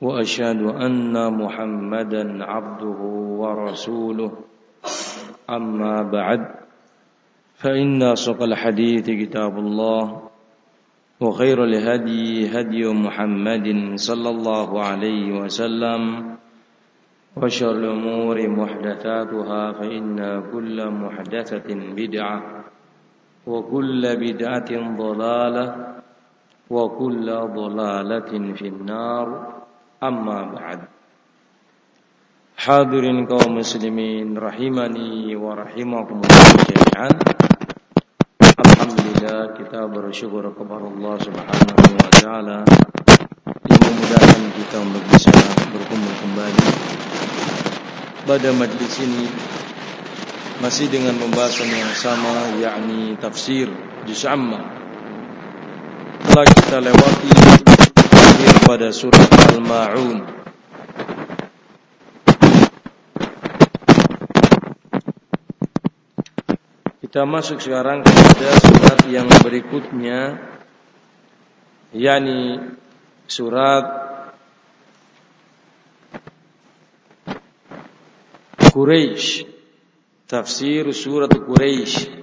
وأشهد أن محمدا عبده ورسوله. أما بعد فإن أصدق الحديث كتاب الله وخير الهدي هدي محمد صلى الله عليه وسلم وشر الأمور محدثاتها فإن كل محدثة بدعة وكل بدعة ضلالة وكل ضلالة في النار. Amma ba'd. Hadirin kaum muslimin rahimani wa rahimakumullah jami'an. Alhamdulillah kita bersyukur kepada Allah Subhanahu wa taala yang memudahkan kita untuk bisa berkumpul kembali pada majlis ini masih dengan pembahasan yang sama yakni tafsir juz amma. Telah kita lewati pada surat Al-Ma'un. Kita masuk sekarang kepada surat yang berikutnya yakni surat Quraisy tafsir surat Quraisy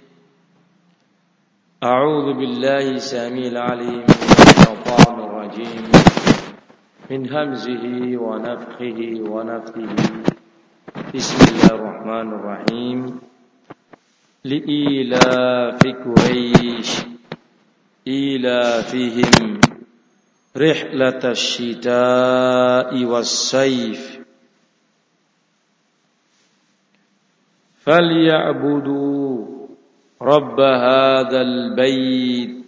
A'udzu billahi samil alim syaitanir rajim من همزه ونفخه ونفثه بسم الله الرحمن الرحيم. لإيلاف قريش إيلافهم رحلة الشتاء والصيف. فليعبدوا رب هذا البيت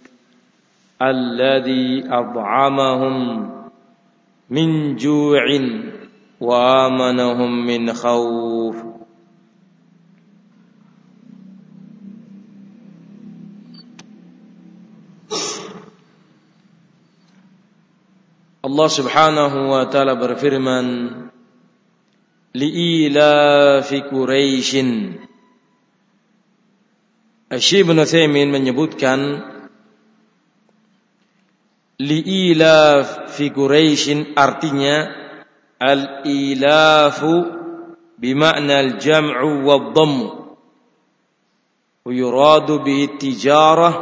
الذي أطعمهم من جوع وآمنهم من خوف. الله سبحانه وتعالى برفرمان لإيلاف قريش. الشيء بن ثيمين من يبوت كان liilaf fi Quraisyin artinya al-ilafu bima'na al-jam'u wa dhammu wa yuradu bihi tijarah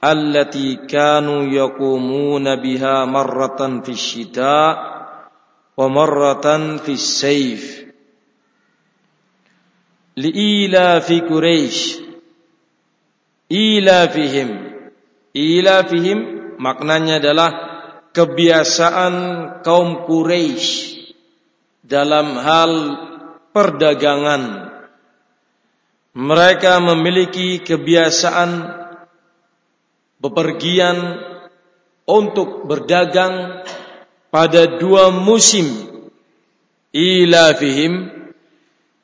allati kanu yaqumuna biha marratan fi syita wa marratan fi sayf liilafi Quraisy ilafihim ilafihim maknanya adalah kebiasaan kaum Quraisy dalam hal perdagangan. Mereka memiliki kebiasaan bepergian untuk berdagang pada dua musim ilafihim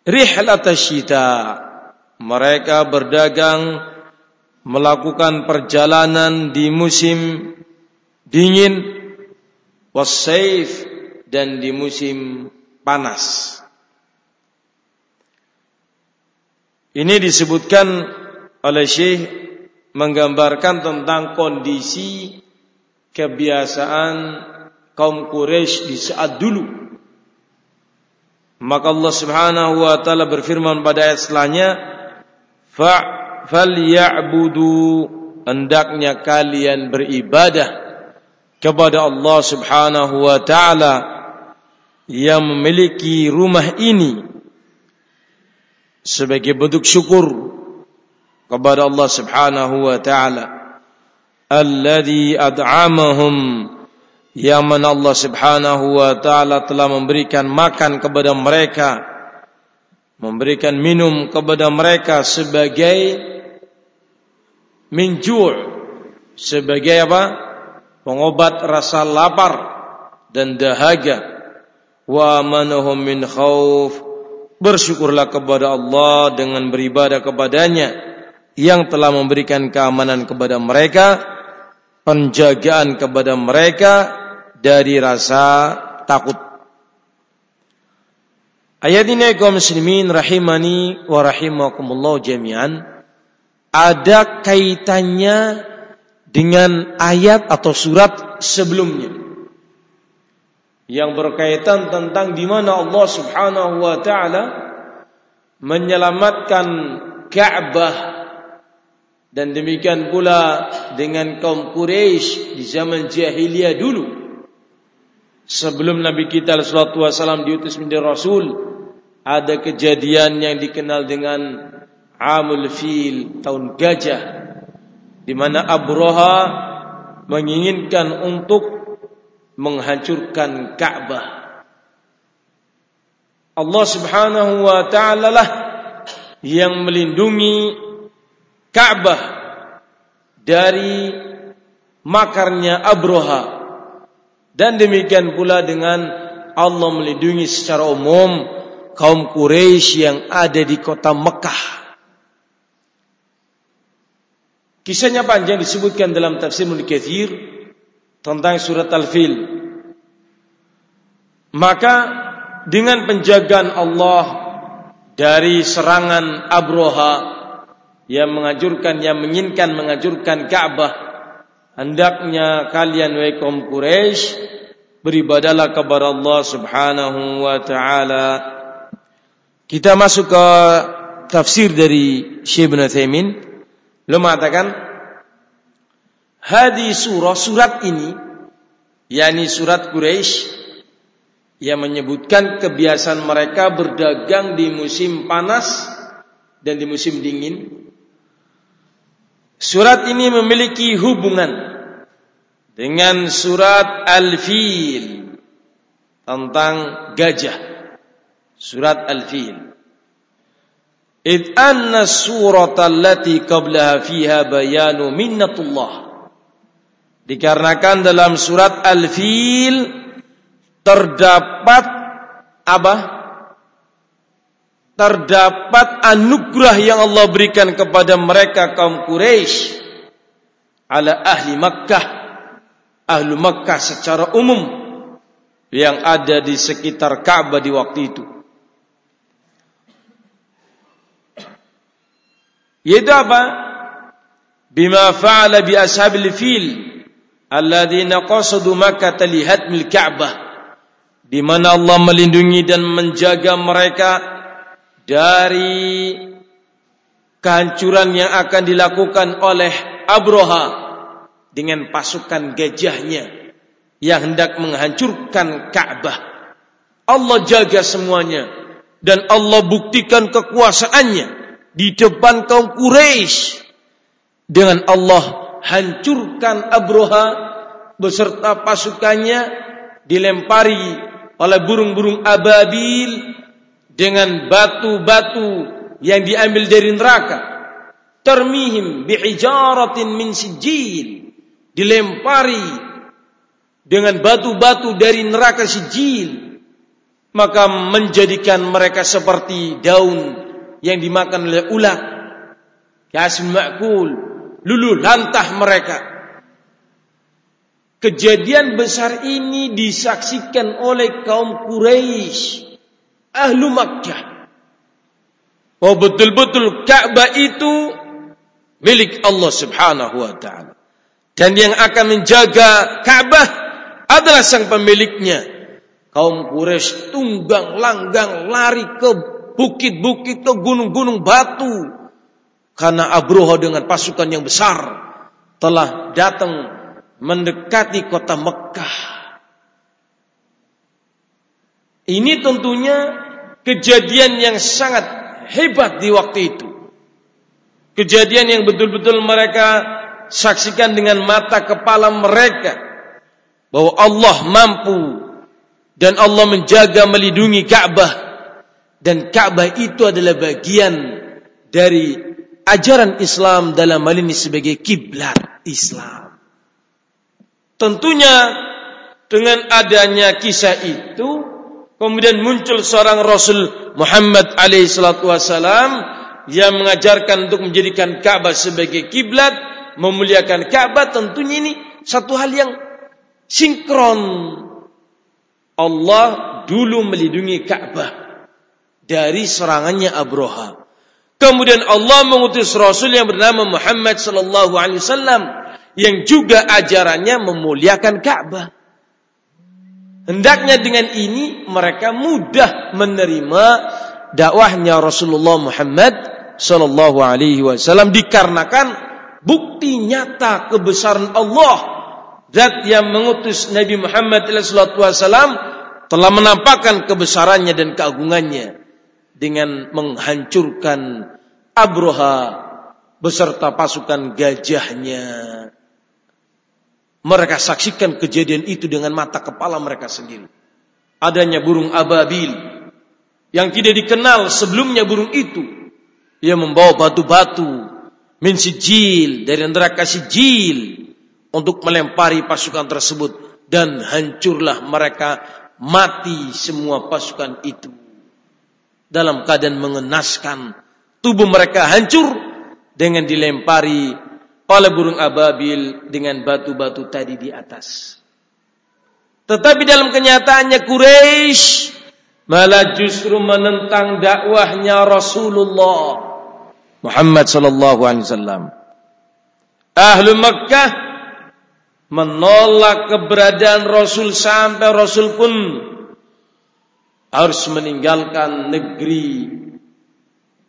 rihlat syita mereka berdagang melakukan perjalanan di musim dingin wasaif dan di musim panas. Ini disebutkan oleh Syekh menggambarkan tentang kondisi kebiasaan kaum Quraisy di saat dulu. Maka Allah Subhanahu wa taala berfirman pada ayat fa falyabudu. Hendaknya kalian beribadah kepada Allah Subhanahu wa taala yang memiliki rumah ini sebagai bentuk syukur kepada Allah Subhanahu wa taala. Alladzi ad'amahum yang mana Allah Subhanahu wa taala telah memberikan makan kepada mereka memberikan minum kepada mereka sebagai minjur sebagai apa? Pengobat rasa lapar dan dahaga. wa manahum min khauf bersyukurlah kepada Allah dengan beribadah kepadanya yang telah memberikan keamanan kepada mereka penjagaan kepada mereka dari rasa takut ayat ini kaum muslimin rahimani wa rahimakumullah jami'an. Ada kaitannya dengan ayat atau surat sebelumnya. Yang berkaitan tentang di mana Allah Subhanahu wa taala menyelamatkan Ka'bah. Dan demikian pula dengan kaum Quraisy di zaman jahiliyah dulu. Sebelum Nabi kita sallallahu alaihi wasallam diutus menjadi rasul ada kejadian yang dikenal dengan Amul Fil tahun gajah di mana Abraha menginginkan untuk menghancurkan Ka'bah. Allah Subhanahu wa taala lah yang melindungi Ka'bah dari makarnya Abraha. Dan demikian pula dengan Allah melindungi secara umum kaum Quraisy yang ada di kota Mekah. Kisahnya panjang disebutkan dalam tafsir Ibnu tentang surat Al-Fil. Maka dengan penjagaan Allah dari serangan Abroha yang mengajurkan yang menginginkan mengajurkan Ka'bah, hendaknya kalian wahai kaum Quraisy beribadalah kepada Allah Subhanahu wa taala. Kita masuk ke tafsir dari Syekh bin Utsaimin. Beliau mengatakan Hadi surah surat ini yakni surat Quraisy yang menyebutkan kebiasaan mereka berdagang di musim panas dan di musim dingin. Surat ini memiliki hubungan dengan surat Al-Fil tentang gajah. Surat Al-Fil. Id anna surata allati qablaha fiha bayanu minnatullah Dikarenakan dalam surat Al-Fil terdapat apa? Terdapat anugerah yang Allah berikan kepada mereka kaum Quraisy ala ahli Makkah, ahli Makkah secara umum yang ada di sekitar Ka'bah di waktu itu. Yaitu apa? Bima fa'ala bi ashabil fil alladzina qasadu Makkah mil Ka'bah di mana Allah melindungi dan menjaga mereka dari kehancuran yang akan dilakukan oleh Abroha dengan pasukan gajahnya yang hendak menghancurkan Ka'bah. Allah jaga semuanya dan Allah buktikan kekuasaannya di depan kaum Quraisy. Dengan Allah hancurkan Abroha beserta pasukannya dilempari oleh burung-burung ababil dengan batu-batu yang diambil dari neraka. Termihim bihijaratin min sijil. Dilempari dengan batu-batu dari neraka sijil. Maka menjadikan mereka seperti daun yang dimakan oleh ulat yasin ma'kul luluh lantah mereka. Kejadian besar ini disaksikan oleh kaum Quraisy, ahlu Makkah. Oh betul-betul Ka'bah itu milik Allah Subhanahu wa taala. Dan yang akan menjaga Ka'bah adalah sang pemiliknya. Kaum Quraisy tunggang langgang lari ke bukit-bukit ke gunung-gunung batu karena Abroha dengan pasukan yang besar telah datang mendekati kota Mekah. Ini tentunya kejadian yang sangat hebat di waktu itu. Kejadian yang betul-betul mereka saksikan dengan mata kepala mereka bahwa Allah mampu dan Allah menjaga melindungi Ka'bah dan Ka'bah itu adalah bagian dari ajaran Islam dalam hal ini sebagai kiblat Islam. Tentunya dengan adanya kisah itu Kemudian muncul seorang Rasul Muhammad alaihi salatu wasalam yang mengajarkan untuk menjadikan Ka'bah sebagai kiblat, memuliakan Ka'bah tentunya ini satu hal yang sinkron. Allah dulu melindungi Ka'bah dari serangannya Abroha. Kemudian Allah mengutus Rasul yang bernama Muhammad sallallahu alaihi wasallam yang juga ajarannya memuliakan Ka'bah. Hendaknya dengan ini mereka mudah menerima dakwahnya Rasulullah Muhammad sallallahu alaihi wasallam dikarenakan bukti nyata kebesaran Allah zat yang mengutus Nabi Muhammad sallallahu alaihi wasallam telah menampakkan kebesarannya dan keagungannya dengan menghancurkan Abroha beserta pasukan gajahnya mereka saksikan kejadian itu dengan mata kepala mereka sendiri. Adanya burung ababil yang tidak dikenal sebelumnya burung itu. Ia membawa batu-batu min sijil dari neraka sijil untuk melempari pasukan tersebut dan hancurlah mereka mati semua pasukan itu dalam keadaan mengenaskan tubuh mereka hancur dengan dilempari oleh burung ababil dengan batu-batu tadi di atas. Tetapi dalam kenyataannya Quraisy malah justru menentang dakwahnya Rasulullah Muhammad sallallahu alaihi wasallam. Ahlu Makkah menolak keberadaan Rasul sampai Rasul pun harus meninggalkan negeri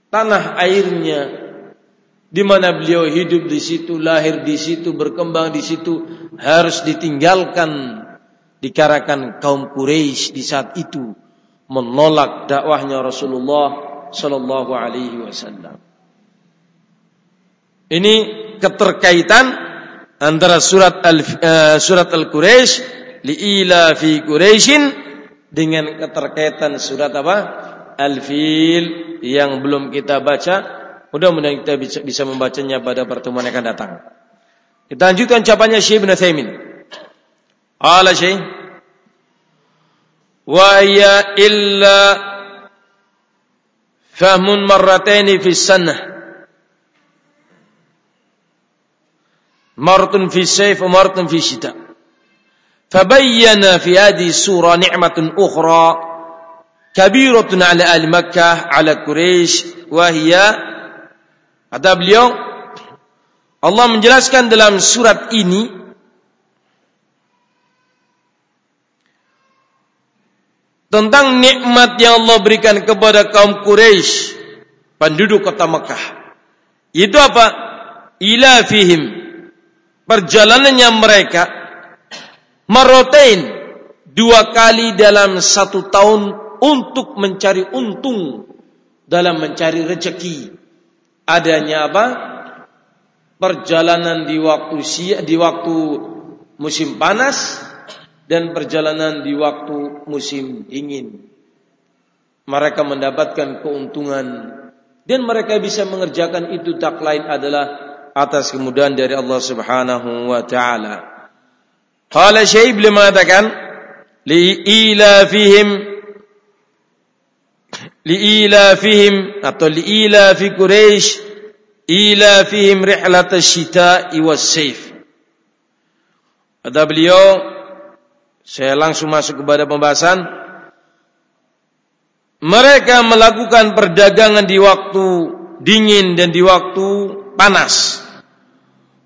tanah airnya di mana beliau hidup di situ, lahir di situ, berkembang di situ, harus ditinggalkan dikarenakan kaum Quraisy di saat itu menolak dakwahnya Rasulullah sallallahu alaihi wasallam. Ini keterkaitan antara surat al uh, surat al-Quraisy liila fi Quraisyin dengan keterkaitan surat apa? Al-Fil yang belum kita baca Mudah-mudahan kita bisa, membacanya pada pertemuan yang akan datang. Kita lanjutkan ucapannya Syekh bin Utsaimin. Ala Syekh wa ya illa fahmun marratain fi sanah martun fi sayf wa martun fi Fabayyana في هذه السورة نعمة أخرى كبيرة على ahli Makkah ala Quraisy wa hiya kata beliau menjelaskan dalam surat ini tentang nikmat yang Allah berikan kepada kaum Quraisy penduduk kota Mekah. Itu apa? Ila fihim. Perjalanannya mereka marotain dua kali dalam satu tahun untuk mencari untung dalam mencari rezeki adanya apa? Perjalanan di waktu di waktu musim panas dan perjalanan di waktu musim dingin. Mereka mendapatkan keuntungan dan mereka bisa mengerjakan itu tak lain adalah atas kemudahan dari Allah Subhanahu wa taala. Qala beliau mengatakan li ila fihim liilafihim atau liilafi Quraisy ilafihim rihlat asy-syita'i was-saif. Kata beliau, saya langsung masuk kepada pembahasan. Mereka melakukan perdagangan di waktu dingin dan di waktu panas.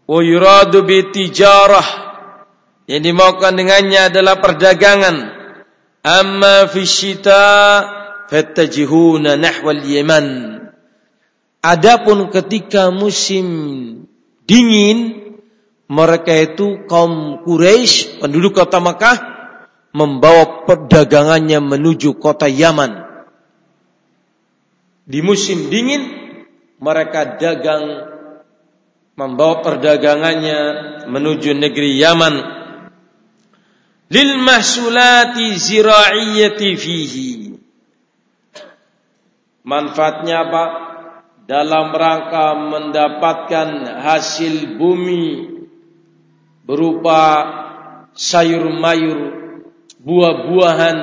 Wa yuradu bi tijarah. Yang dimaukan dengannya adalah perdagangan. Amma fi syita' fattajihuna nahwal Yaman. Adapun ketika musim dingin, mereka itu kaum Quraisy, penduduk kota Makkah, membawa perdagangannya menuju kota Yaman. Di musim dingin, mereka dagang membawa perdagangannya menuju negeri Yaman. Lil mahsulati zira'iyyati fihi Manfaatnya apa? Dalam rangka mendapatkan hasil bumi berupa sayur mayur, buah-buahan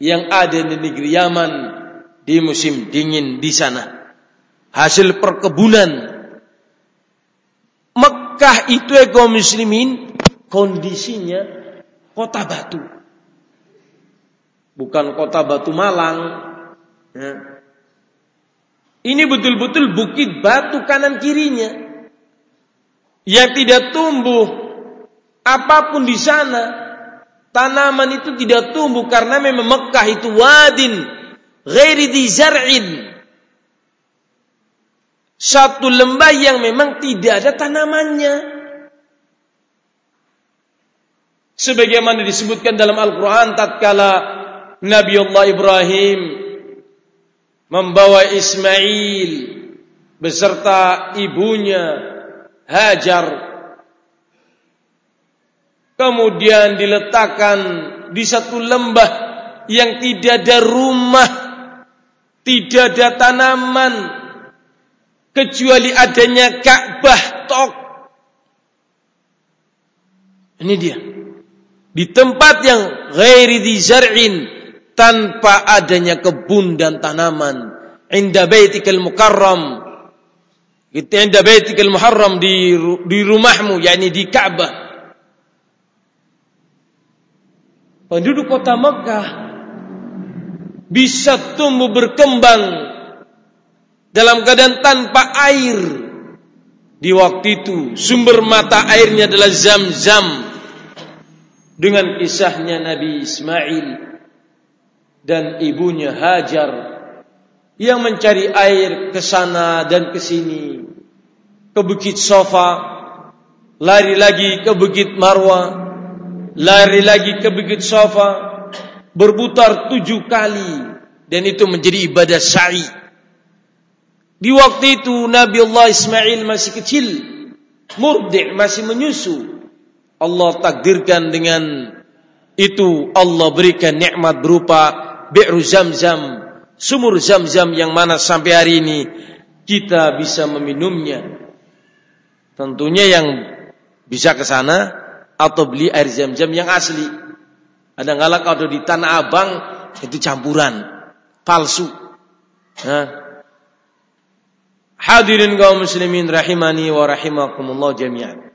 yang ada di negeri Yaman di musim dingin di sana. Hasil perkebunan. Mekah itu ego muslimin kondisinya kota batu. Bukan kota batu Malang. Ya. Ini betul-betul bukit batu kanan kirinya. Yang tidak tumbuh apa pun di sana. Tanaman itu tidak tumbuh karena memang Mekah itu wadin ghairi di zar'in. Satu lembah yang memang tidak ada tanamannya. Sebagaimana disebutkan dalam Al-Quran tatkala Nabi Allah Ibrahim membawa Ismail beserta ibunya Hajar kemudian diletakkan di satu lembah yang tidak ada rumah tidak ada tanaman kecuali adanya Ka'bah tok. Ini dia. Di tempat yang ghairi di zar'in tanpa adanya kebun dan tanaman. Inda baitikal mukarram. Itu inda baitikal muharram di di rumahmu, yakni di Ka'bah. Penduduk kota Mekah bisa tumbuh berkembang dalam keadaan tanpa air. Di waktu itu sumber mata airnya adalah zam-zam dengan kisahnya Nabi Ismail dan ibunya Hajar yang mencari air ke sana dan ke sini ke Bukit Sofa lari lagi ke Bukit Marwa lari lagi ke Bukit Sofa berputar tujuh kali dan itu menjadi ibadah sa'i. Di waktu itu Nabi Allah Ismail masih kecil, murdi' masih menyusu. Allah takdirkan dengan itu Allah berikan nikmat berupa bi'ru zam-zam, sumur zam-zam yang mana sampai hari ini kita bisa meminumnya. Tentunya yang bisa ke sana atau beli air zam-zam yang asli. Ada kala kalau di Tanah Abang itu campuran, palsu. Hadirin kaum muslimin rahimani wa rahimakumullah jami'an.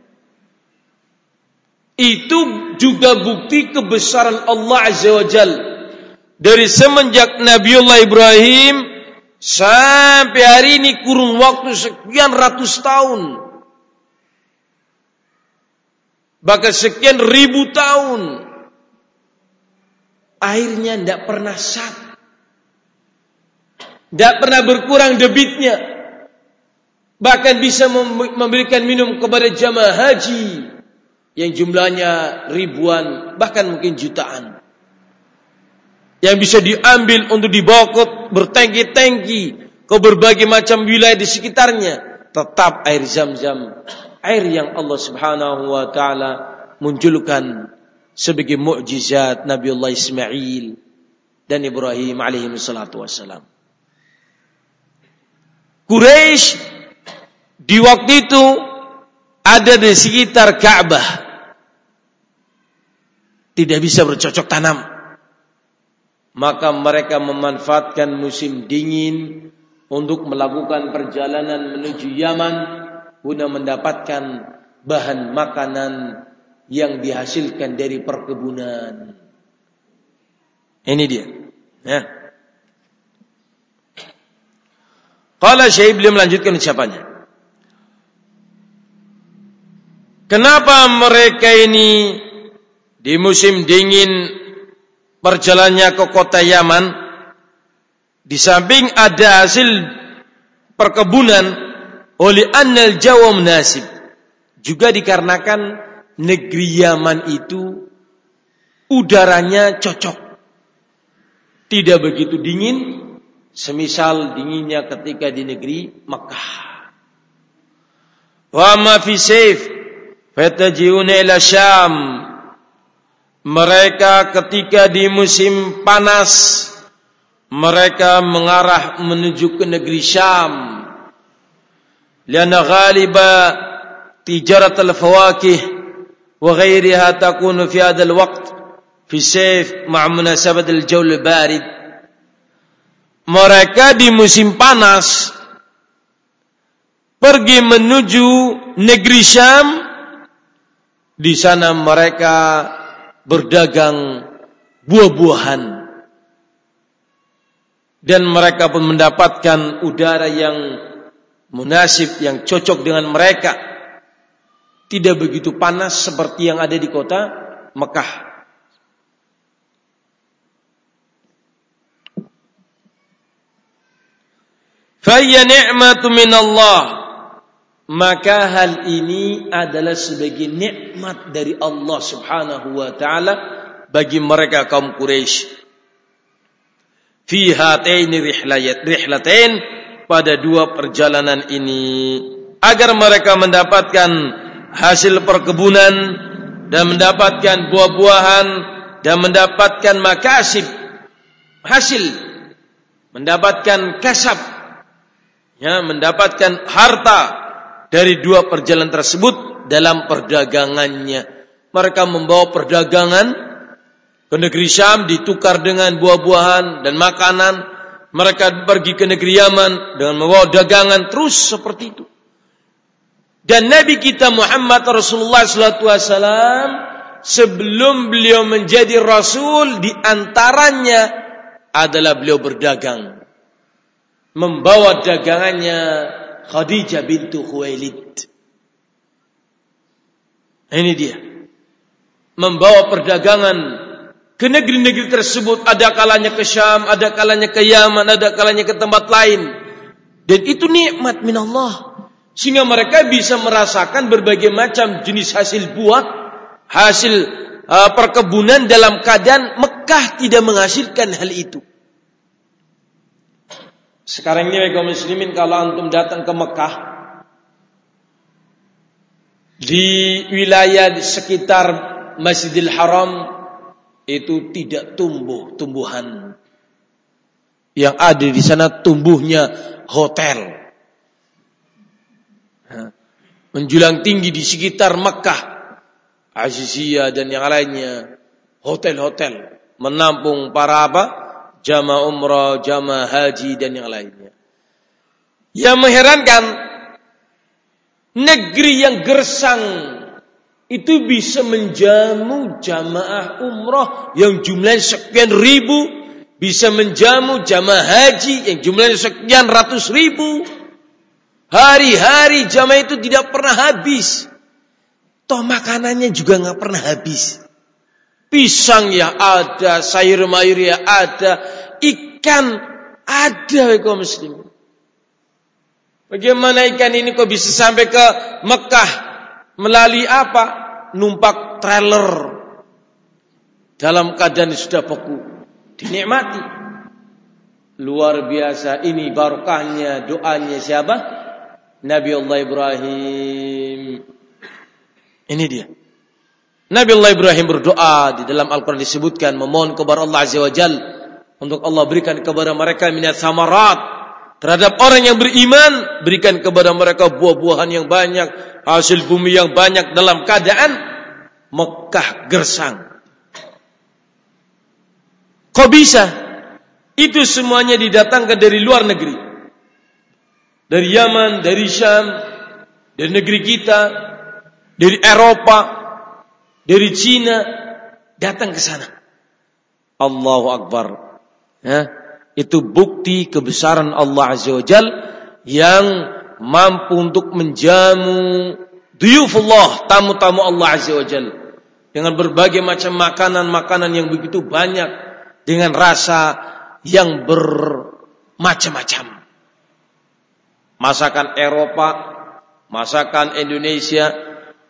Itu juga bukti kebesaran Allah Azza wa Jal. Dari semenjak Nabiullah Ibrahim sampai hari ini kurun waktu sekian ratus tahun. Bahkan sekian ribu tahun airnya tidak pernah sat. Tidak pernah berkurang debitnya. Bahkan bisa memberikan minum kepada jamaah haji yang jumlahnya ribuan, bahkan mungkin jutaan. Yang bisa diambil untuk dibawa ke bertengki-tengki ke berbagai macam wilayah di sekitarnya. Tetap air zam-zam. Air yang Allah subhanahu wa ta'ala munculkan sebagai mukjizat Nabiullah Ismail dan Ibrahim alaihi salatu wassalam. Quraisy di waktu itu ada di sekitar Ka'bah. Tidak bisa bercocok tanam. Maka mereka memanfaatkan musim dingin untuk melakukan perjalanan menuju Yaman guna mendapatkan bahan makanan yang dihasilkan dari perkebunan. Ini dia. Ya. Qala Syekh beliau melanjutkan ucapannya. Kenapa mereka ini di musim dingin perjalannya ke kota Yaman di samping ada hasil perkebunan oleh annal jawa munasib juga dikarenakan negeri Yaman itu udaranya cocok. Tidak begitu dingin, semisal dinginnya ketika di negeri Mekah. Wa ma fi sayf fatajiuna ila Syam. Mereka ketika di musim panas mereka mengarah menuju ke negeri Syam. Lianna galiba tijarat al-fawakih wa ghairiha takunu fi hadha al-waqt fi sayf ma'a munasabat al-jawl barid. Mereka di musim panas pergi menuju negeri Syam di sana mereka berdagang buah-buahan. Dan mereka pun mendapatkan udara yang munasib yang cocok dengan mereka. Tidak begitu panas seperti yang ada di kota Mekah. Faya ni'matu min Allah. Maka hal ini adalah sebagai nikmat dari Allah Subhanahu wa taala bagi mereka kaum Quraisy. Fi hataini rihlayat rihlatain pada dua perjalanan ini agar mereka mendapatkan hasil perkebunan dan mendapatkan buah-buahan dan mendapatkan makasib hasil mendapatkan kasab ya mendapatkan harta dari dua perjalanan tersebut dalam perdagangannya. Mereka membawa perdagangan ke negeri Syam ditukar dengan buah-buahan dan makanan. Mereka pergi ke negeri Yaman dengan membawa dagangan terus seperti itu. Dan Nabi kita Muhammad Rasulullah SAW sebelum beliau menjadi Rasul di antaranya adalah beliau berdagang membawa dagangannya Khadijah bintu Khuwailid. Ini dia. Membawa perdagangan ke negeri-negeri tersebut. Ada kalanya ke Syam, ada kalanya ke Yaman, ada kalanya ke tempat lain. Dan itu nikmat min Allah. Sehingga mereka bisa merasakan berbagai macam jenis hasil buah, hasil uh, perkebunan dalam keadaan Mekah tidak menghasilkan hal itu. Sekarang ini kaum muslimin kalau antum datang ke Mekah di wilayah di sekitar Masjidil Haram itu tidak tumbuh tumbuhan. Yang ada di sana tumbuhnya hotel. Menjulang tinggi di sekitar Mekah Aziziyah dan yang lainnya hotel-hotel menampung para apa jamaah umrah, jamaah haji dan yang lainnya. Yang mengherankan negeri yang gersang itu bisa menjamu jamaah umrah yang jumlahnya sekian ribu, bisa menjamu jamaah haji yang jumlahnya sekian ratus ribu. Hari-hari jamaah itu tidak pernah habis. Toh makanannya juga nggak pernah habis. Pisang ya ada, sayur mayur ya ada, ikan ada kaum muslim. Bagaimana ikan ini kok bisa sampai ke Mekah melalui apa? Numpak trailer dalam keadaan sudah beku. Dinikmati. Luar biasa ini barokahnya doanya siapa? Nabi Allah Ibrahim. Ini dia. Nabi Allah Ibrahim berdoa di dalam Al-Quran disebutkan memohon kepada Allah Azza wa Jal untuk Allah berikan kepada mereka minat samarat. Terhadap orang yang beriman berikan kepada mereka buah-buahan yang banyak hasil bumi yang banyak dalam keadaan Mekah gersang. Kok bisa? Itu semuanya didatangkan dari luar negeri. Dari Yaman dari Syam dari negeri kita dari Eropa dari Cina datang ke sana. Allahu Akbar. Ya, itu bukti kebesaran Allah Azza wa Jal yang mampu untuk menjamu duyufullah, tamu-tamu Allah Azza wa Jal. Dengan berbagai macam makanan-makanan yang begitu banyak. Dengan rasa yang bermacam-macam. Masakan Eropa, masakan Indonesia,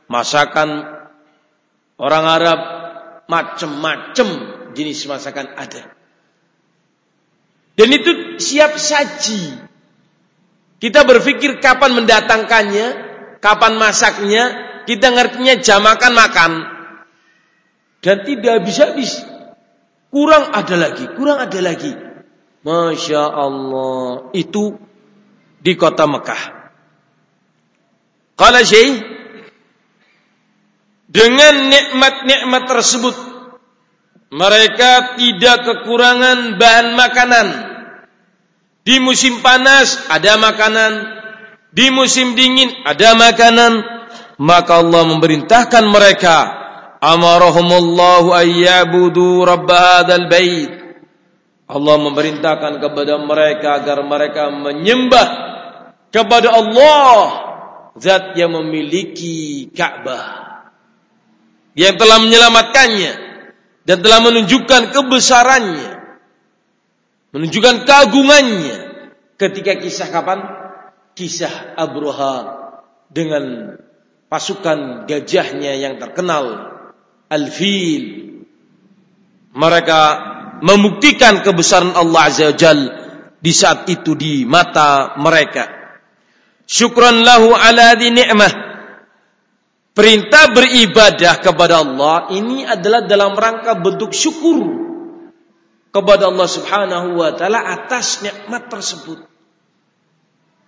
masakan Orang Arab macam-macam jenis masakan ada. Dan itu siap saji. Kita berpikir kapan mendatangkannya, kapan masaknya, kita ngertinya jam makan makan. Dan tidak bisa habis. Kurang ada lagi, kurang ada lagi. Masya Allah. Itu di kota Mekah. Kalau Syekh dengan nikmat-nikmat tersebut Mereka tidak kekurangan bahan makanan. Di musim panas ada makanan, di musim dingin ada makanan. Maka Allah memerintahkan mereka, amarahumullahu ayyabudu rabb bait. Allah memerintahkan kepada mereka agar mereka menyembah kepada Allah zat yang memiliki Ka'bah yang telah menyelamatkannya dan telah menunjukkan kebesarannya, menunjukkan keagungannya ketika kisah kapan? Kisah Abroha dengan pasukan gajahnya yang terkenal Al-Fil. Mereka membuktikan kebesaran Allah Azza wa Jal di saat itu di mata mereka. Syukran lahu ala di ni'mah Perintah beribadah kepada Allah ini adalah dalam rangka bentuk syukur kepada Allah Subhanahu wa taala atas nikmat tersebut.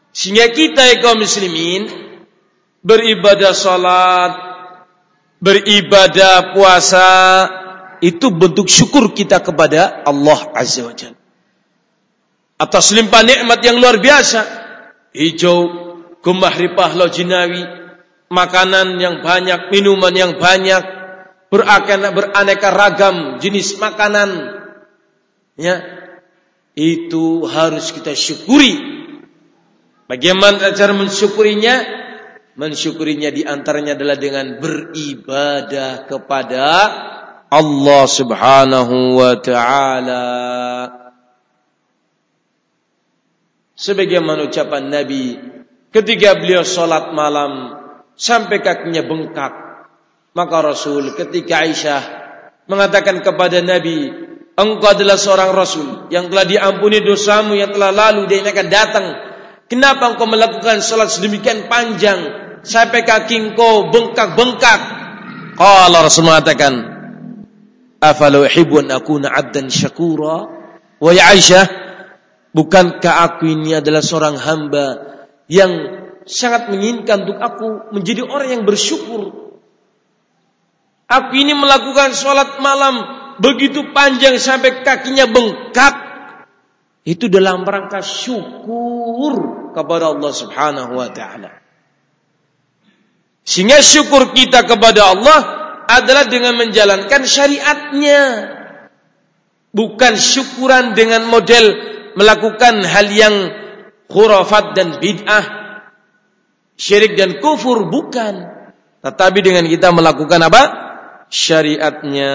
Sehingga kita ya kaum muslimin beribadah salat, beribadah puasa itu bentuk syukur kita kepada Allah Azza wa Jalla. Atas limpahan nikmat yang luar biasa. Hijau, gemah ripah jinawi, makanan yang banyak, minuman yang banyak, beraneka ragam jenis makanan. Ya, itu harus kita syukuri. Bagaimana cara mensyukurinya? Mensyukurinya di antaranya adalah dengan beribadah kepada Allah Subhanahu wa taala. Sebagaimana ucapan Nabi ketika beliau salat malam sampai kakinya bengkak. Maka Rasul ketika Aisyah mengatakan kepada Nabi, engkau adalah seorang Rasul yang telah diampuni dosamu yang telah lalu dan akan datang. Kenapa engkau melakukan salat sedemikian panjang sampai kaki engkau bengkak-bengkak? Qala Rasul mengatakan, "Afalu uhibbu an akuna 'abdan syakura?" Wahai Aisyah, bukankah aku ini adalah seorang hamba yang sangat menginginkan untuk aku menjadi orang yang bersyukur. Aku ini melakukan sholat malam begitu panjang sampai kakinya bengkak. Itu dalam rangka syukur kepada Allah Subhanahu wa taala. Sehingga syukur kita kepada Allah adalah dengan menjalankan syariatnya. Bukan syukuran dengan model melakukan hal yang khurafat dan bid'ah syirik dan kufur bukan. Tetapi dengan kita melakukan apa? Syariatnya.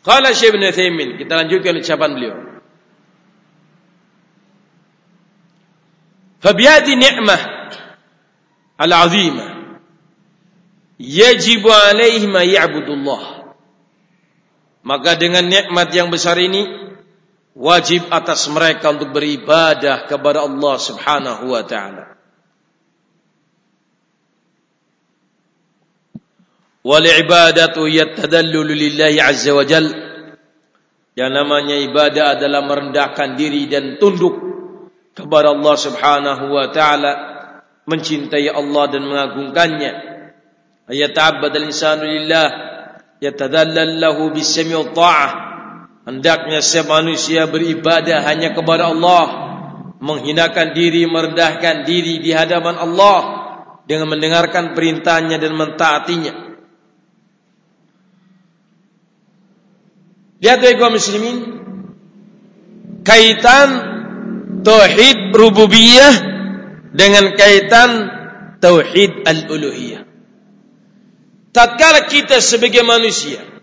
Qala Syekh Ibn Thaymin, kita lanjutkan ucapan beliau. Fabiyadi ni'mah al-azimah yajibu alaihi ma ya'budullah. Maka dengan nikmat yang besar ini wajib atas mereka untuk beribadah kepada Allah Subhanahu wa taala. Wal ibadatu yatadallulu lillahi azza wa jal. Yang namanya ibadah adalah merendahkan diri dan tunduk kepada Allah Subhanahu wa taala, mencintai Allah dan mengagungkannya. Ayat al-insanu lillah yatadallal lahu bis-sami' wa ta'ah Hendaknya setiap manusia beribadah hanya kepada Allah, menghinakan diri, merendahkan diri di hadapan Allah dengan mendengarkan perintahnya dan mentaatinya. Lihat baik muslimin, kaitan tauhid rububiyah dengan kaitan tauhid al-uluhiyah. Tatkala kita sebagai manusia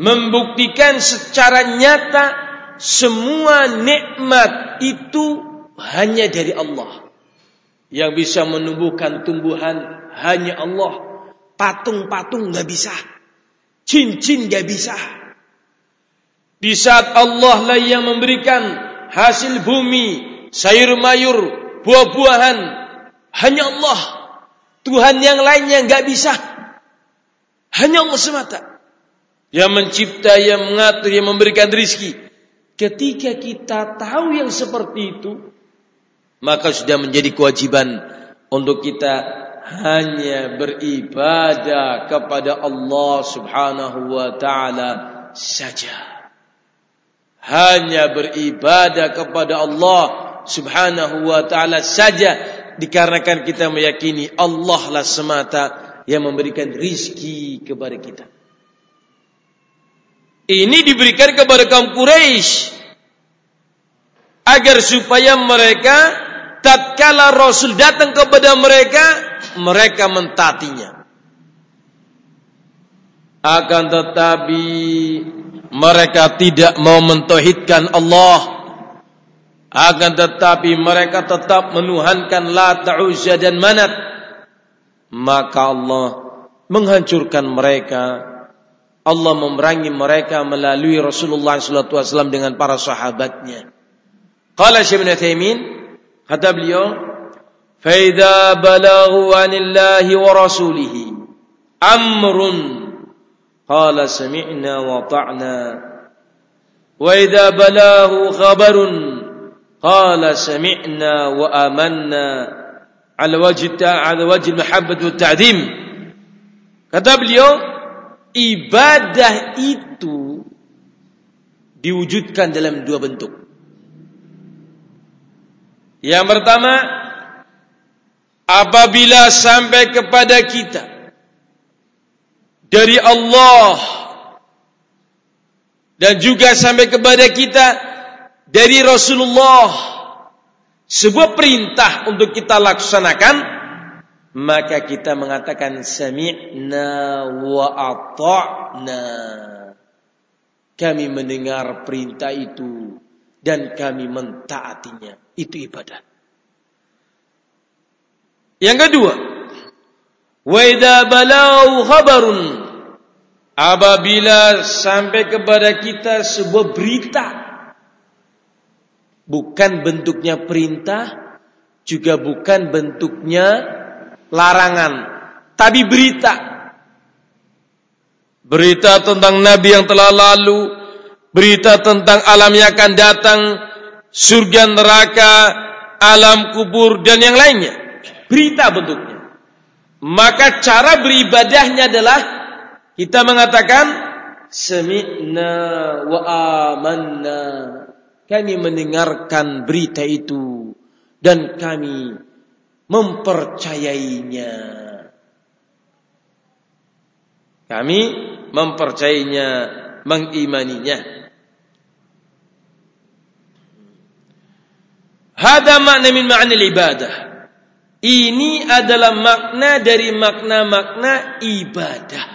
membuktikan secara nyata semua nikmat itu hanya dari Allah. Yang bisa menumbuhkan tumbuhan hanya Allah. Patung-patung nggak bisa. Cincin nggak bisa. Di saat Allah lah yang memberikan hasil bumi, sayur mayur, buah-buahan, hanya Allah. Tuhan yang lainnya nggak bisa. Hanya Allah semata yang mencipta, yang mengatur, yang memberikan rizki. Ketika kita tahu yang seperti itu, maka sudah menjadi kewajiban untuk kita hanya beribadah kepada Allah Subhanahu wa taala saja. Hanya beribadah kepada Allah Subhanahu wa taala saja dikarenakan kita meyakini Allah lah semata yang memberikan rizki kepada kita. Ini diberikan kepada kaum Quraisy agar supaya mereka tatkala Rasul datang kepada mereka mereka mentatinya. Akan tetapi mereka tidak mau mentauhidkan Allah. Akan tetapi mereka tetap menuhankan Lat, Uzza dan Manat. Maka Allah menghancurkan mereka Allah memerangi mereka melalui Rasulullah SAW dengan para sahabatnya. Qala Syekh Ibn Taimin, kata beliau, "Faida balaghu anillahi wa rasulihi amrun qala sami'na wa ta'na wa idza balaghu khabarun qala sami'na wa amanna ala wajh ala wajh al-mahabbah wa ta'zim." Kata beliau, ibadah itu diwujudkan dalam dua bentuk. Yang pertama, apabila sampai kepada kita dari Allah dan juga sampai kepada kita dari Rasulullah sebuah perintah untuk kita laksanakan maka kita mengatakan sami'na wa ata'na. Kami mendengar perintah itu dan kami mentaatinya. Itu ibadah. Yang kedua, wa idza balau khabarun apabila sampai kepada kita sebuah berita bukan bentuknya perintah juga bukan bentuknya larangan, tapi berita. Berita tentang nabi yang telah lalu, berita tentang alam yang akan datang, surga neraka, alam kubur dan yang lainnya. Berita bentuknya. Maka cara beribadahnya adalah kita mengatakan sami'na wa amanna. Kami mendengarkan berita itu dan kami mempercayainya. Kami mempercayainya, mengimaninya. Hada makna min ibadah. Ini adalah makna dari makna-makna ibadah.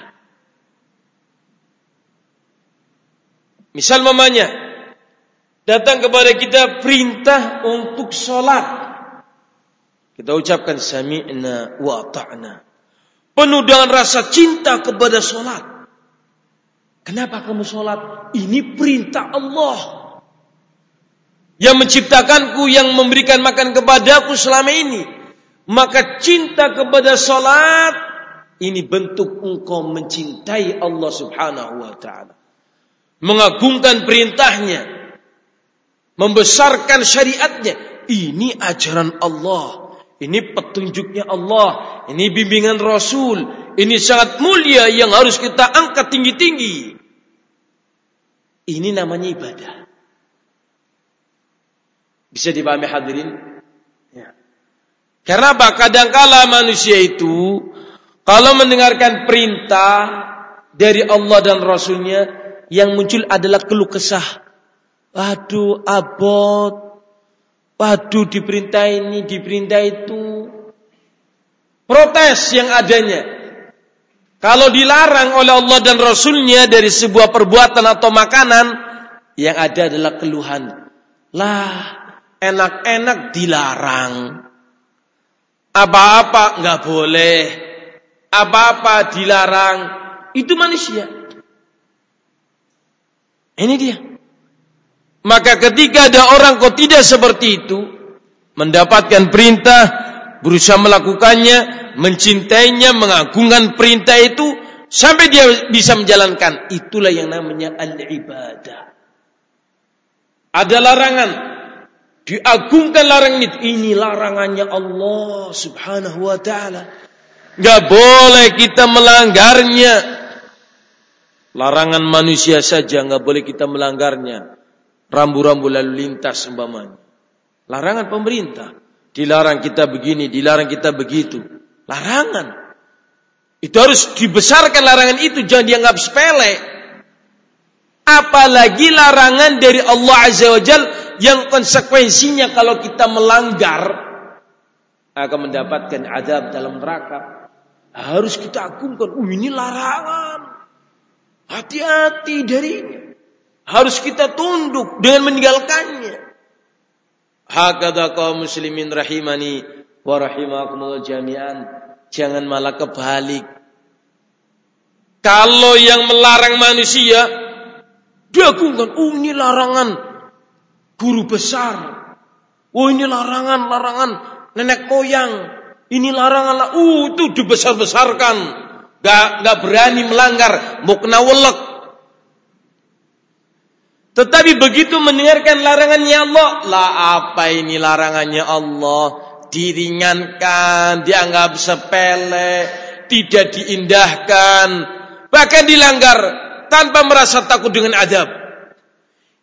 Misal mamanya datang kepada kita perintah untuk sholat. Kita ucapkan sami'na wa ta'na. Penuh dengan rasa cinta kepada solat. Kenapa kamu solat? Ini perintah Allah. Yang menciptakanku, yang memberikan makan kepadaku selama ini. Maka cinta kepada solat, ini bentuk engkau mencintai Allah subhanahu wa ta'ala. Mengagungkan perintahnya. Membesarkan syariatnya. Ini ajaran Allah. Ini petunjuknya Allah. Ini bimbingan Rasul. Ini sangat mulia yang harus kita angkat tinggi-tinggi. Ini namanya ibadah. Bisa dipahami hadirin? Ya. Karena apa? Kadangkala manusia itu kalau mendengarkan perintah dari Allah dan Rasulnya yang muncul adalah keluh kesah. Aduh, abot, Waduh diperintah ini, diperintah itu. Protes yang adanya. Kalau dilarang oleh Allah dan Rasulnya dari sebuah perbuatan atau makanan, yang ada adalah keluhan. Lah, enak-enak dilarang. Apa-apa nggak boleh. Apa-apa dilarang. Itu manusia. Ini dia. Maka ketika ada orang kok tidak seperti itu, mendapatkan perintah, berusaha melakukannya, mencintainya, mengagungkan perintah itu, sampai dia bisa menjalankan. Itulah yang namanya al-ibadah. Ada larangan. Diagungkan larangan itu. Ini larangannya Allah subhanahu wa ta'ala. Gak boleh kita melanggarnya. Larangan manusia saja gak boleh kita melanggarnya. Rambu-rambu lalu lintas umpamanya. Larangan pemerintah. Dilarang kita begini, dilarang kita begitu. Larangan. Itu harus dibesarkan larangan itu, jangan dianggap sepele. Apalagi larangan dari Allah Azza wa Jal yang konsekuensinya kalau kita melanggar akan mendapatkan adab dalam neraka. Harus kita agungkan. Oh, ini larangan. Hati-hati darinya. Harus kita tunduk dengan meninggalkannya. Hakada kaum muslimin rahimani wa rahimakumullah jami'an. Jangan malah kebalik. Kalau yang melarang manusia diagungkan, oh ini larangan guru besar. Oh ini larangan, larangan nenek moyang. Ini larangan, uh itu dibesar-besarkan. Gak, gak berani melanggar, mau kena welek. Tetapi begitu mendengarkan larangannya Allah, lah apa ini larangannya Allah? Diringankan, dianggap sepele, tidak diindahkan, bahkan dilanggar tanpa merasa takut dengan adab.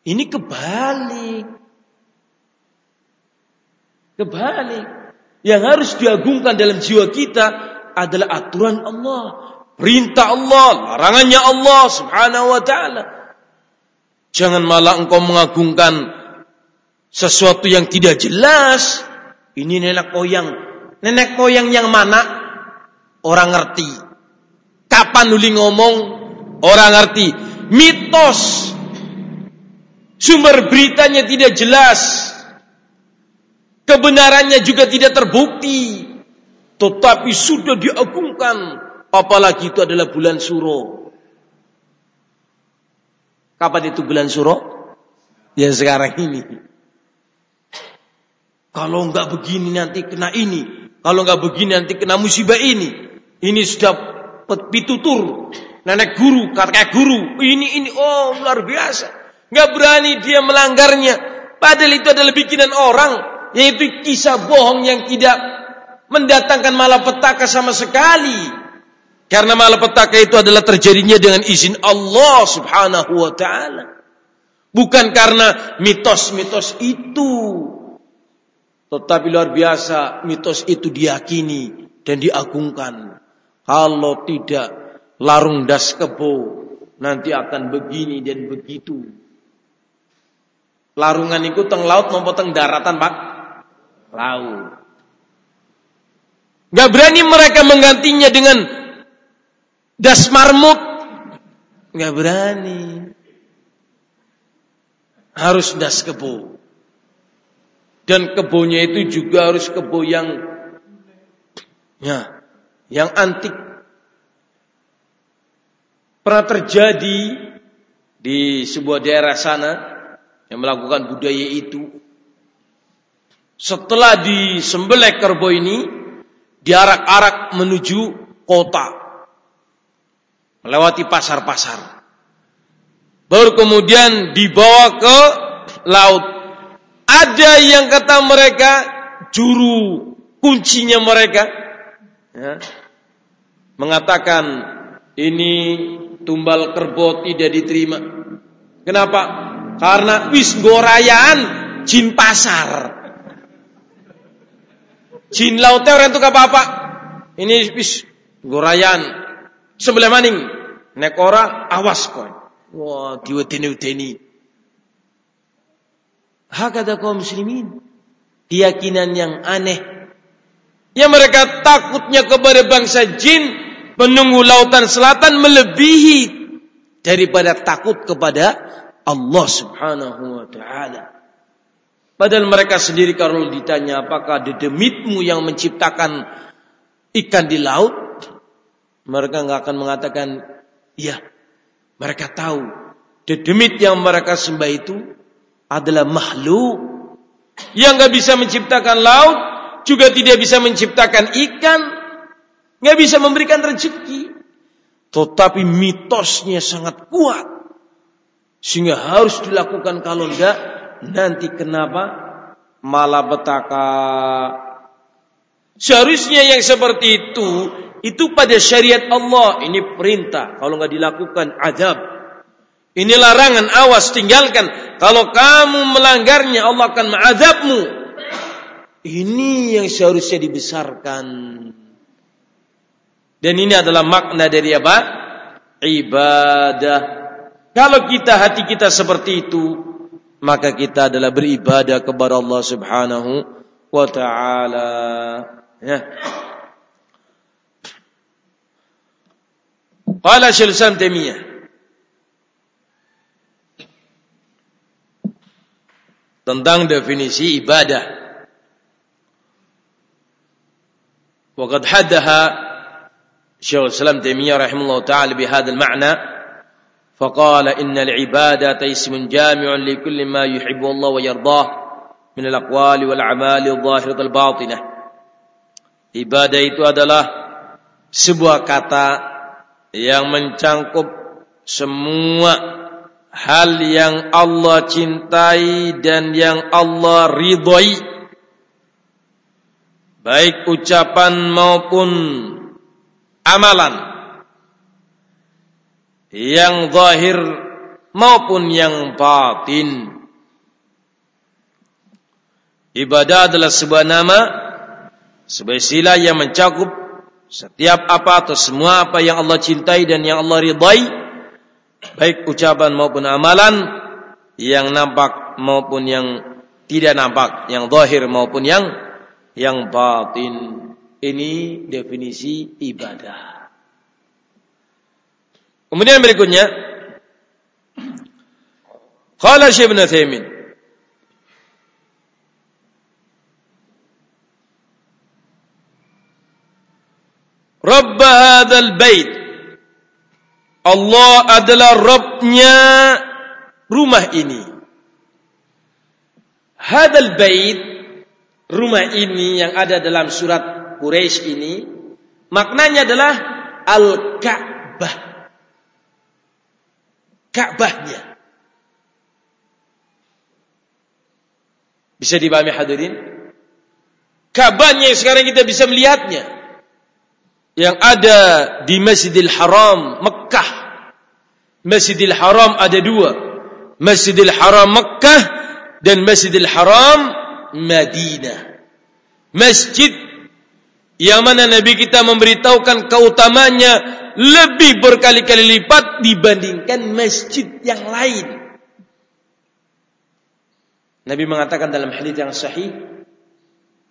Ini kebalik. Kebalik. Yang harus diagungkan dalam jiwa kita adalah aturan Allah. Perintah Allah, larangannya Allah subhanahu wa ta'ala. Jangan malah engkau mengagungkan sesuatu yang tidak jelas. Ini nenek moyang. Nenek moyang yang mana? Orang ngerti. Kapan uli ngomong? Orang ngerti. Mitos Sumber beritanya tidak jelas. Kebenarannya juga tidak terbukti. Tetapi sudah diagungkan. Apalagi itu adalah bulan suro. Kapan itu bulan suro? Yang sekarang ini. Kalau enggak begini nanti kena ini. Kalau enggak begini nanti kena musibah ini. Ini sudah pitutur. Nenek guru, kakek guru. Ini, ini, oh luar biasa. Nggak berani dia melanggarnya. Padahal itu adalah bikinan orang. Yaitu kisah bohong yang tidak mendatangkan malapetaka sama sekali. Karena malapetaka itu adalah terjadinya dengan izin Allah subhanahu wa ta'ala. Bukan karena mitos-mitos itu. Tetapi luar biasa mitos itu diyakini dan diagungkan. Kalau tidak larung das kebo nanti akan begini dan begitu. Larungan itu teng laut maupun teng daratan, Pak. Laut. Gak berani mereka menggantinya dengan das marmut. Gak berani. Harus das kebo. Dan kebonya itu juga harus kebo yang ya, yang antik. Pernah terjadi di sebuah daerah sana yang melakukan budaya itu setelah disembelih kerbau ini diarak-arak menuju kota melewati pasar-pasar baru kemudian dibawa ke laut ada yang kata mereka juru kuncinya mereka ya, mengatakan ini tumbal kerbau tidak diterima kenapa karena wis gorayan jin pasar. Jin lautnya orang itu apa-apa. Ini wis gorayan. Sebelah maning. Nek ora awas kok. Wah, diwedeni-wedeni. Hakada kaum muslimin. Keyakinan yang aneh. Yang mereka takutnya kepada bangsa jin penunggu lautan selatan melebihi daripada takut kepada Allah subhanahu wa ta'ala. Padahal mereka sendiri kalau ditanya apakah dedemitmu yang menciptakan ikan di laut, mereka nggak akan mengatakan iya. Mereka tahu dedemit yang mereka sembah itu adalah makhluk yang nggak bisa menciptakan laut, juga tidak bisa menciptakan ikan, nggak bisa memberikan rezeki. Tetapi mitosnya sangat kuat sehingga harus dilakukan kalau enggak nanti kenapa? malapetaka. Seharusnya yang seperti itu itu pada syariat Allah ini perintah. Kalau nggak dilakukan azab. Ini larangan, awas tinggalkan. Kalau kamu melanggarnya Allah akan mengazabmu. Ini yang seharusnya dibesarkan. Dan ini adalah makna dari apa? Ibadah. Kalau kita hati kita seperti itu, maka kita adalah beribadah kepada Allah Subhanahu wa taala. Ya. Qala Syaikhul Islam Taimiyah tentang definisi ibadah. وقد حدها شيخ الإسلام تيمية رحمه الله تعالى بهذا المعنى فقال إن العبادة اسم جامع لكل ما يحبه الله ويرضاه من الأقوال والأعمال الظاهرة الباطنة Ibadah itu adalah sebuah kata yang mencangkup semua hal yang Allah cintai dan yang Allah ridhoi baik ucapan maupun amalan yang zahir maupun yang batin. Ibadah adalah sebuah nama, sebuah istilah yang mencakup setiap apa atau semua apa yang Allah cintai dan yang Allah ridai, baik ucapan maupun amalan yang nampak maupun yang tidak nampak, yang zahir maupun yang yang batin. Ini definisi ibadah. Kemudian berikutnya Qala Syekh Ibn Rabb hadzal bait Allah adalah Rabbnya rumah ini. Hadal bait rumah ini yang ada dalam surat Quraisy ini maknanya adalah Al-Ka'bah. Ka'bahnya. Bisa dipahami hadirin? Ka'bahnya yang sekarang kita bisa melihatnya. Yang ada di Masjidil Haram Mekah. Masjidil Haram ada dua. Masjidil Haram Mekah dan Masjidil Haram Madinah. Masjid yang mana Nabi kita memberitahukan keutamanya lebih berkali-kali lipat dibandingkan masjid yang lain. Nabi mengatakan dalam hadis yang sahih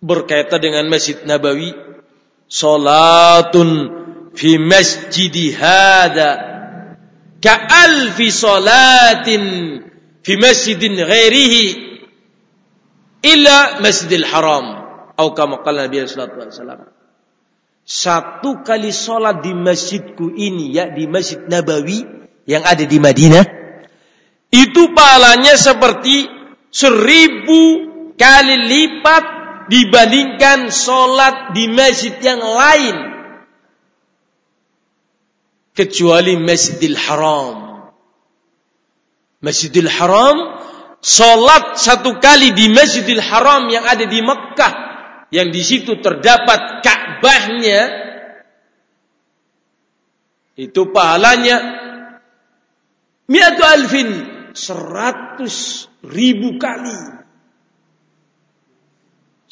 berkaitan dengan Masjid Nabawi, salatun fi masjid hada. Ka alfi salatin fi masjidin ghairihi illa Masjidil Haram. Atau kama qala Nabi sallallahu alaihi wasallam. Satu kali sholat di masjidku ini ya di masjid Nabawi yang ada di Madinah itu pahalanya seperti seribu kali lipat dibandingkan sholat di masjid yang lain. Kecuali Masjidil Haram. Masjidil Haram sholat satu kali di Masjidil Haram yang ada di Mekkah yang di situ terdapat Ka'bahnya itu pahalanya miatu alfin seratus ribu kali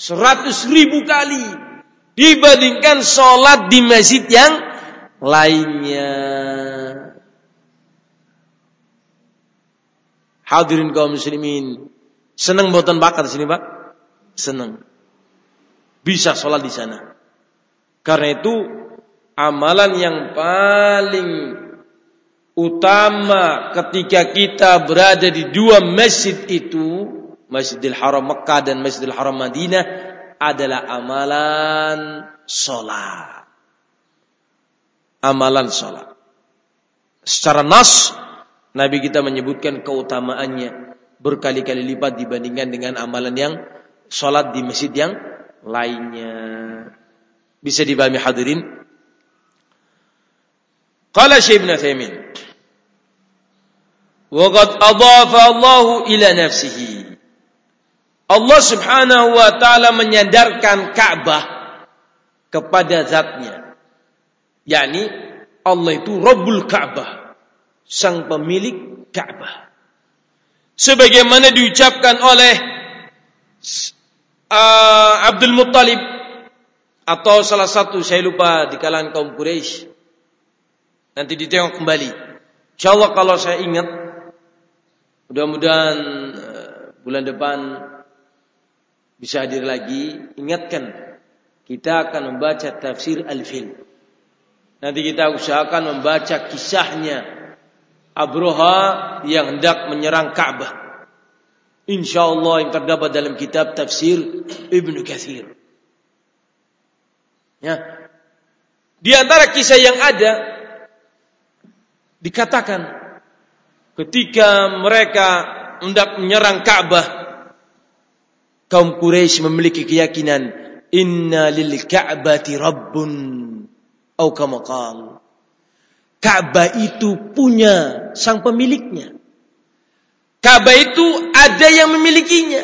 seratus ribu kali dibandingkan sholat di masjid yang lainnya. Hadirin kaum muslimin senang buatan bakar sini pak? Senang bisa sholat di sana. Karena itu amalan yang paling utama ketika kita berada di dua masjid itu, Masjidil Haram Mekah dan Masjidil Haram Madinah adalah amalan sholat. Amalan sholat. Secara nas, Nabi kita menyebutkan keutamaannya berkali-kali lipat dibandingkan dengan amalan yang sholat di masjid yang lainnya. Bisa dipahami hadirin? Qala Syekh Ibn Taimin. Wa qad adhafa Allah ila Allah Subhanahu wa taala menyandarkan Ka'bah kepada zatnya. yakni Allah itu Rabbul Ka'bah, sang pemilik Ka'bah. Sebagaimana diucapkan oleh uh, Abdul Muttalib atau salah satu saya lupa di kalangan kaum Quraisy. Nanti ditengok kembali. Insyaallah kalau saya ingat mudah-mudahan uh, bulan depan bisa hadir lagi, ingatkan kita akan membaca tafsir Al-Fil. Nanti kita usahakan membaca kisahnya Abroha yang hendak menyerang Ka'bah. Insyaallah yang terdapat dalam kitab tafsir Ibnu Katsir. Ya. Di antara kisah yang ada dikatakan ketika mereka hendak menyerang Ka'bah kaum Quraisy memiliki keyakinan inna lil ka'bati rabbun atau kama Ka'bah itu punya sang pemiliknya. Ka'bah itu ada yang memilikinya.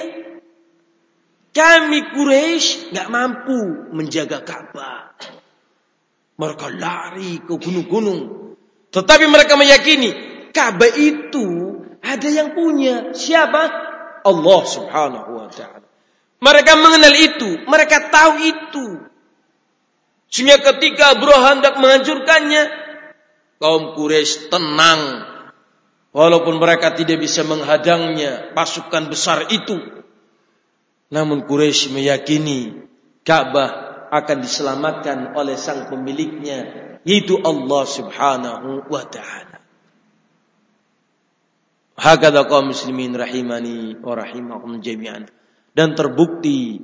Kami Quraisy nggak mampu menjaga Ka'bah. Mereka lari ke gunung-gunung. Tetapi mereka meyakini Ka'bah itu ada yang punya. Siapa? Allah Subhanahu wa taala. Mereka mengenal itu, mereka tahu itu. Sehingga ketika Abraha hendak menghancurkannya, kaum Quraisy tenang. Walaupun mereka tidak bisa menghadangnya, pasukan besar itu. Namun Quraisy meyakini Ka'bah akan diselamatkan oleh sang pemiliknya, yaitu Allah Subhanahu wa taala. Hakada kaum muslimin rahimani wa rahimakum jami'an dan terbukti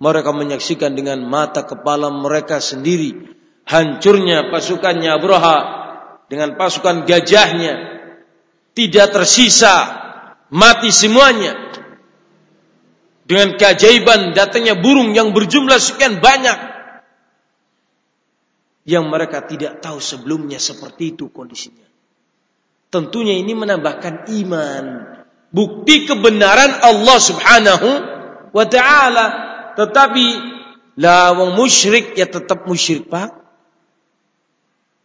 mereka menyaksikan dengan mata kepala mereka sendiri hancurnya pasukannya Abraha dengan pasukan gajahnya. Tidak tersisa mati semuanya. Dengan keajaiban datangnya burung yang berjumlah sekian banyak yang mereka tidak tahu sebelumnya seperti itu kondisinya. Tentunya ini menambahkan iman bukti kebenaran Allah Subhanahu wa ta'ala tetapi la wong musyrik ya tetap musyrik Pak.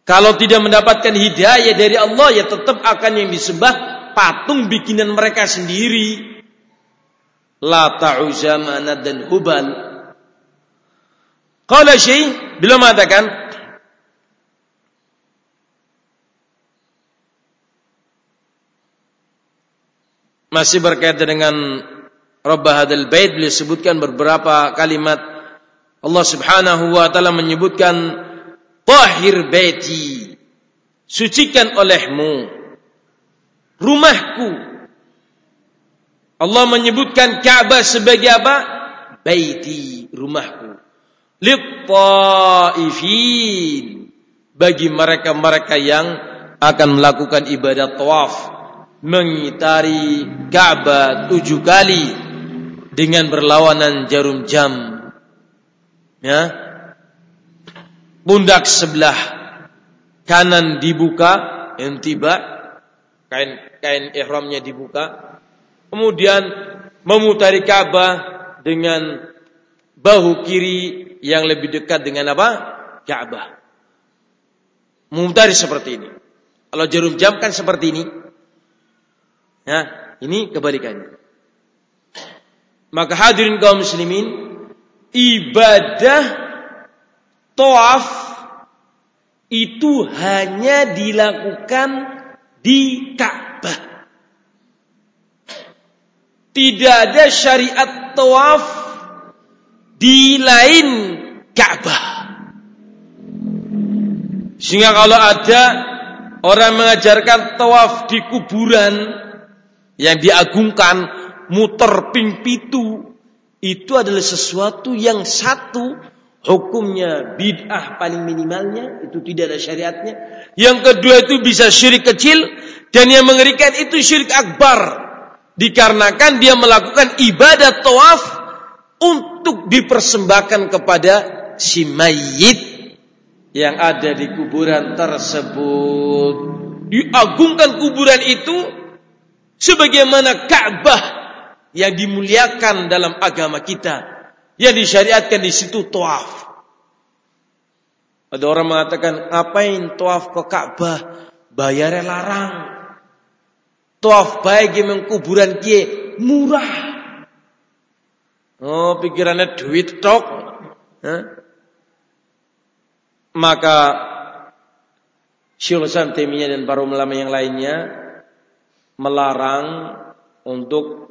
Kalau tidak mendapatkan hidayah dari Allah ya tetap akan yang disembah patung bikinan mereka sendiri. La ta'uza dan hubal. Qala syai bila mengatakan masih berkaitan dengan Rabbah hadal bait beliau sebutkan beberapa kalimat. Allah Subhanahu wa taala menyebutkan tahhir baiti sucikan olehmu rumahku. Allah menyebutkan Ka'bah sebagai apa? Baiti rumahku. Lit-taifin bagi mereka-mereka yang akan melakukan ibadah tawaf mengitari Ka'bah tujuh kali dengan berlawanan jarum jam. Ya. Pundak sebelah kanan dibuka, tiba kain kain ihramnya dibuka. Kemudian memutari Ka'bah dengan bahu kiri yang lebih dekat dengan apa? Ka'bah. Memutari seperti ini. Kalau jarum jam kan seperti ini. Ya, ini kebalikannya. Maka hadirin kaum muslimin, ibadah toaf itu hanya dilakukan di Ka'bah. Tidak ada syariat toaf di lain Ka'bah. Sehingga kalau ada orang mengajarkan tawaf di kuburan yang diagungkan muter ping pitu itu adalah sesuatu yang satu hukumnya bid'ah paling minimalnya itu tidak ada syariatnya. Yang kedua itu bisa syirik kecil dan yang mengerikan itu syirik akbar. Dikarenakan dia melakukan ibadah tawaf untuk dipersembahkan kepada si mayit yang ada di kuburan tersebut. Diagungkan kuburan itu sebagaimana Ka'bah yang dimuliakan dalam agama kita yang disyariatkan di situ tawaf. Ada orang mengatakan, ngapain tawaf ke Ka'bah? Bayarnya larang. Tawaf baik yang kuburan kie murah. Oh, pikirannya duit tok. Maka Syekh Islam dan para ulama yang lainnya melarang untuk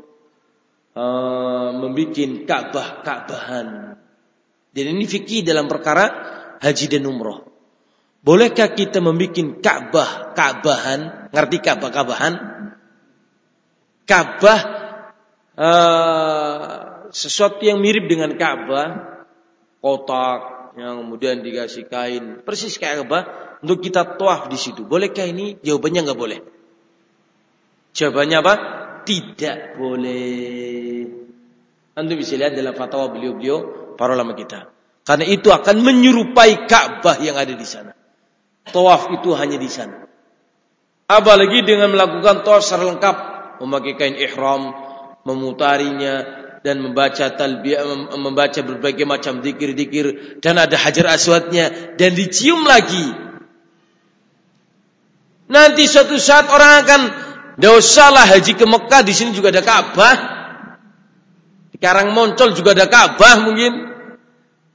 uh, membuat Ka'bah-Ka'bahan. Dan ini fikih dalam perkara haji dan umroh. Bolehkah kita membuat Ka'bah, Ka'bahan? Ngerti Ka'bah, Ka'bahan? Ka'bah uh, sesuatu yang mirip dengan Ka'bah, kotak yang kemudian dikasih kain, persis kayak Ka'bah untuk kita tuaf di situ. Bolehkah ini? Jawabannya nggak boleh. Jawabannya apa? Tidak boleh. Anda bisa lihat dalam fatwa beliau-beliau para ulama kita. Karena itu akan menyerupai Ka'bah yang ada di sana. Tawaf itu hanya di sana. Apalagi dengan melakukan tawaf secara lengkap, memakai kain ihram, memutarinya dan membaca talbiyah membaca berbagai macam zikir-zikir dan ada hajar aswadnya dan dicium lagi. Nanti suatu saat orang akan tidak usahlah haji ke Mekah, di sini juga ada Ka'bah. Di Karang Moncol juga ada Ka'bah mungkin.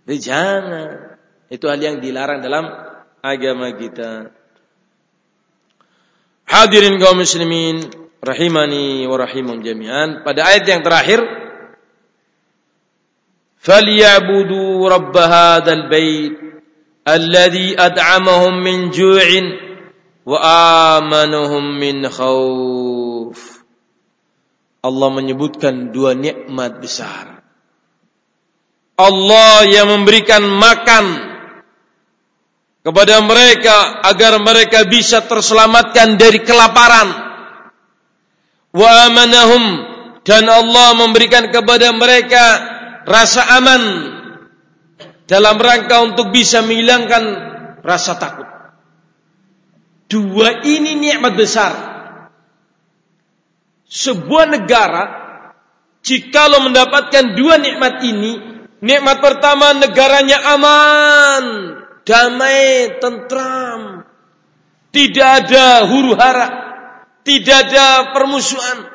Jadi jangan. Itu hal yang dilarang dalam agama kita. Hadirin kaum muslimin rahimani wa rahimum jami'an. Pada ayat yang terakhir فَلْيَعْبُدُوا رَبَّ هَذَا الْبَيْتِ الَّذِي أَدْعَمَهُم مِّن جُوعٍ wa amanahum min khauf. Allah menyebutkan dua nikmat besar. Allah yang memberikan makan kepada mereka agar mereka bisa terselamatkan dari kelaparan. Wa amanahum dan Allah memberikan kepada mereka rasa aman dalam rangka untuk bisa menghilangkan rasa takut. Dua ini nikmat besar. Sebuah negara jikalau mendapatkan dua nikmat ini, nikmat pertama negaranya aman, damai, tentram. Tidak ada huru-hara, tidak ada permusuhan.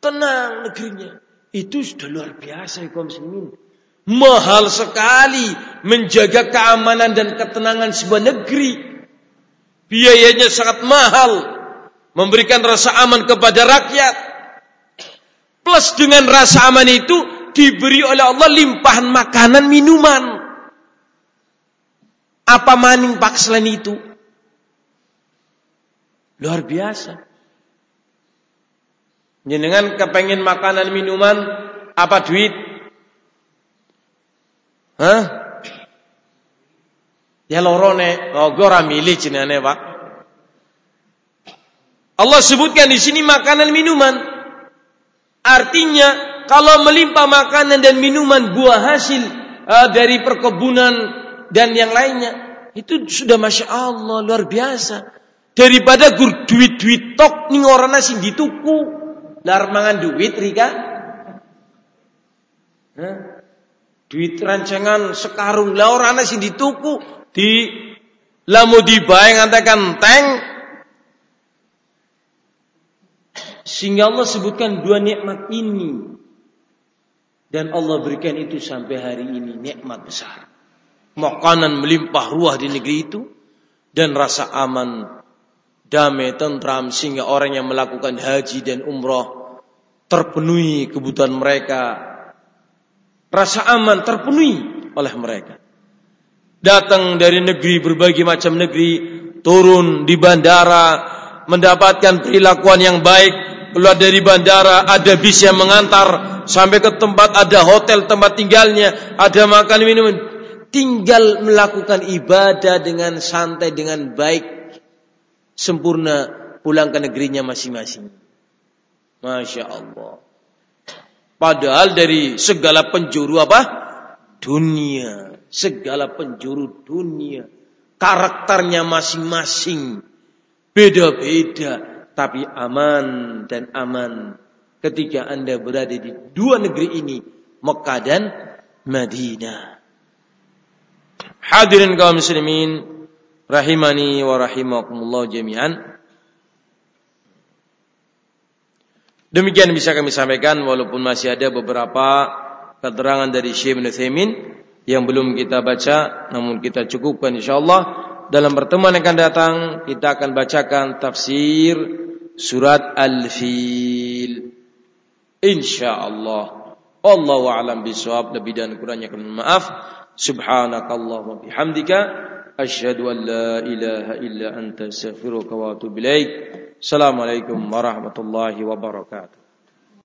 Tenang negerinya. Itu sudah luar biasa ya kaum muslimin. Mahal sekali menjaga keamanan dan ketenangan sebuah negeri. Biayanya sangat mahal. Memberikan rasa aman kepada rakyat. Plus dengan rasa aman itu diberi oleh Allah limpahan makanan minuman. Apa maning pak selain itu? Luar biasa. Jenengan kepengen makanan minuman apa duit? Hah? Ya lorone, oh milih jenenge pak. Allah sebutkan di sini makanan minuman. Artinya kalau melimpah makanan dan minuman buah hasil uh, dari perkebunan dan yang lainnya itu sudah masya Allah luar biasa. Daripada gur duit duit tok nih orang nasi dituku, lar mangan duit rika. Huh? Duit rancangan sekarung lah orang nasi dituku di lamu dibae ngantekan teng. Sehingga Allah sebutkan dua nikmat ini. Dan Allah berikan itu sampai hari ini nikmat besar. Makanan melimpah ruah di negeri itu dan rasa aman damai tentram sehingga orang yang melakukan haji dan umroh terpenuhi kebutuhan mereka. Rasa aman terpenuhi oleh mereka datang dari negeri berbagai macam negeri turun di bandara mendapatkan perilakuan yang baik. Keluar dari bandara ada bis yang mengantar sampai ke tempat ada hotel tempat tinggalnya ada makan minum tinggal melakukan ibadah dengan santai dengan baik sempurna pulang ke negerinya masing-masing. Masya Allah. Padahal dari segala penjuru apa? Dunia segala penjuru dunia. Karakternya masing-masing. Beda-beda. Tapi aman dan aman. ketika Anda berada di dua negeri ini, Mekah dan Madinah. Hadirin kaum muslimin, rahimani wa rahimakumullah jami'an. Demikian bisa kami sampaikan walaupun masih ada beberapa keterangan dari Syekh Ibn Thaymin yang belum kita baca namun kita cukupkan insyaallah. Dalam pertemuan yang akan datang kita akan bacakan tafsir surat Al-Fil. Insyaallah. Allahu a'lam bishawab. Lebih dan kurangnya kami maaf. Subhanakallahumma bihamdika. Asyhadu an la ilaha illa anta astaghfiruka wa atubu ilaik. Assalamualaikum warahmatullahi wabarakatuh